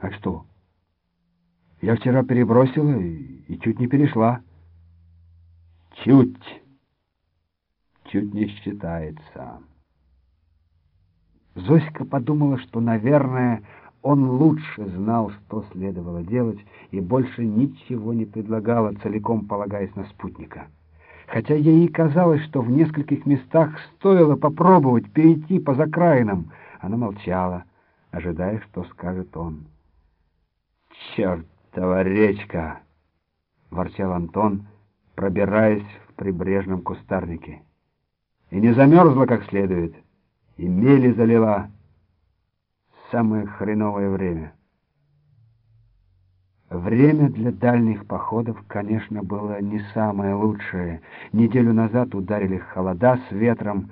А что? Я вчера перебросила и, чуть не перешла. Чуть. Чуть не считается. Зоська подумала, что, наверное, он лучше знал, что следовало делать, и больше ничего не предлагала, целиком полагаясь на спутника. Хотя ей казалось, что в нескольких местах стоило попробовать перейти по закраинам, она молчала, ожидая, что скажет он. «Чертова речка!» — ворчал Антон, пробираясь в прибрежном кустарнике. «И не замерзла как следует, и мели залила» самое хреновое время. Время для дальних походов, конечно, было не самое лучшее. Неделю назад ударили холода с ветром,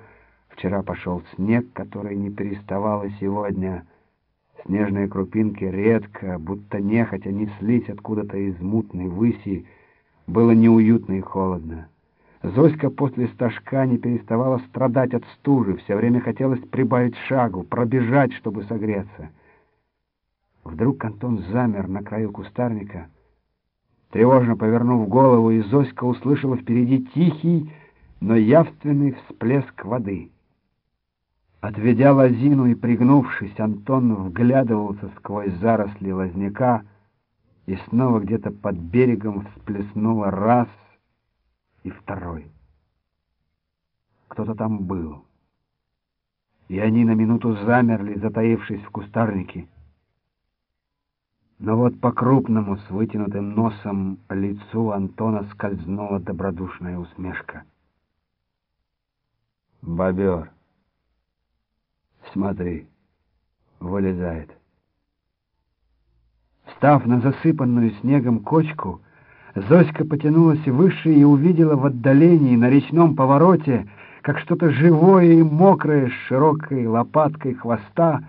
вчера пошел снег, который не переставал и сегодня. Снежные крупинки редко, будто нехотя неслись откуда-то из мутной выси, было неуютно и холодно. Зоська после стажка не переставала страдать от стужи, все время хотелось прибавить шагу, пробежать, чтобы согреться. Вдруг Антон замер на краю кустарника. Тревожно повернув голову, и Зоська услышала впереди тихий, но явственный всплеск воды. Отведя лозину и пригнувшись, Антон вглядывался сквозь заросли лозняка, и снова где-то под берегом всплеснуло раз — и второй. Кто-то там был. И они на минуту замерли, затаившись в кустарнике. Но вот по крупному, с вытянутым носом, лицу Антона скользнула добродушная усмешка. «Бобер, смотри, вылезает». Встав на засыпанную снегом кочку, Зоська потянулась выше и увидела в отдалении, на речном повороте, как что-то живое и мокрое с широкой лопаткой хвоста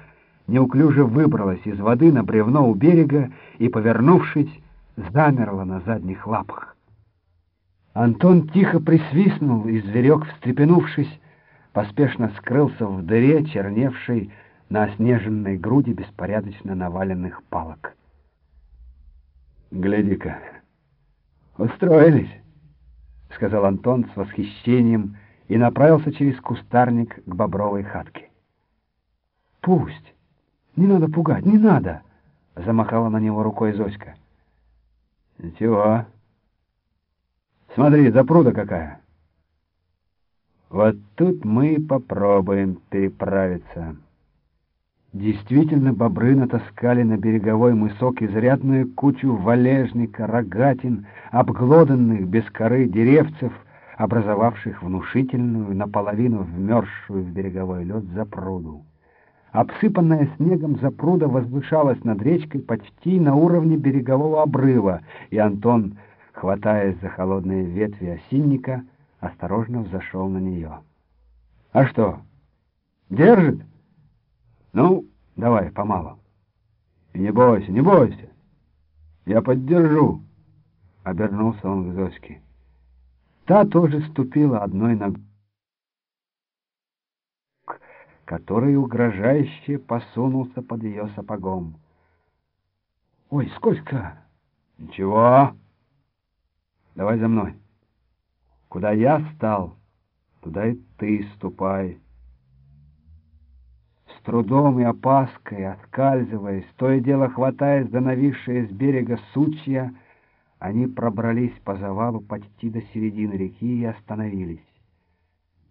неуклюже выбралось из воды на бревно у берега и, повернувшись, замерло на задних лапах. Антон тихо присвистнул, и зверек, встрепенувшись, поспешно скрылся в дыре, черневшей на оснеженной груди беспорядочно наваленных палок. «Гляди-ка!» «Устроились», — сказал Антон с восхищением и направился через кустарник к бобровой хатке. «Пусть! Не надо пугать, не надо!» — замахала на него рукой Зоська. «Ничего. Смотри, запруда какая!» «Вот тут мы и попробуем переправиться». Действительно, бобры натаскали на береговой мысок изрядную кучу валежника, рогатин, обглоданных без коры деревцев, образовавших внушительную, наполовину вмерзшую в береговой лед запруду. Обсыпанная снегом запруда возвышалась над речкой почти на уровне берегового обрыва, и Антон, хватаясь за холодные ветви осинника, осторожно взошел на нее. — А что, держит? Ну, давай, помалу. Не бойся, не бойся. Я поддержу. Обернулся он к Зоське. Та тоже ступила одной ногой, который угрожающе посунулся под ее сапогом. «Ой, сколько!» «Ничего. Давай за мной. Куда я стал, туда и ты ступай» трудом и опаской, оскальзываясь, то и дело хватаясь за нависшие с берега сучья, они пробрались по завалу почти до середины реки и остановились.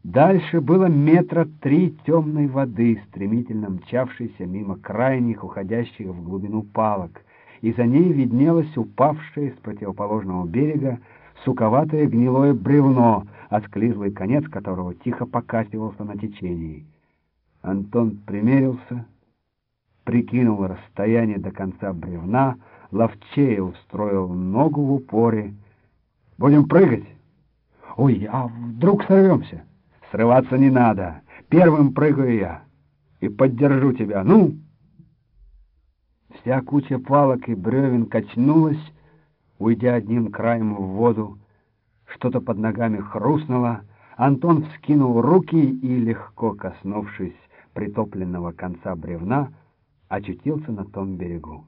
Дальше было метра три темной воды, стремительно мчавшейся мимо крайних, уходящих в глубину палок, и за ней виднелось упавшее с противоположного берега суковатое гнилое бревно, отклизлый конец которого тихо покативался на течении. Антон примерился, прикинул расстояние до конца бревна, ловчее устроил ногу в упоре. «Будем прыгать!» «Ой, а вдруг сорвемся?» «Срываться не надо. Первым прыгаю я и поддержу тебя. Ну!» Вся куча палок и бревен качнулась, уйдя одним краем в воду. Что-то под ногами хрустнуло. Антон вскинул руки и, легко коснувшись притопленного конца бревна, очутился на том берегу.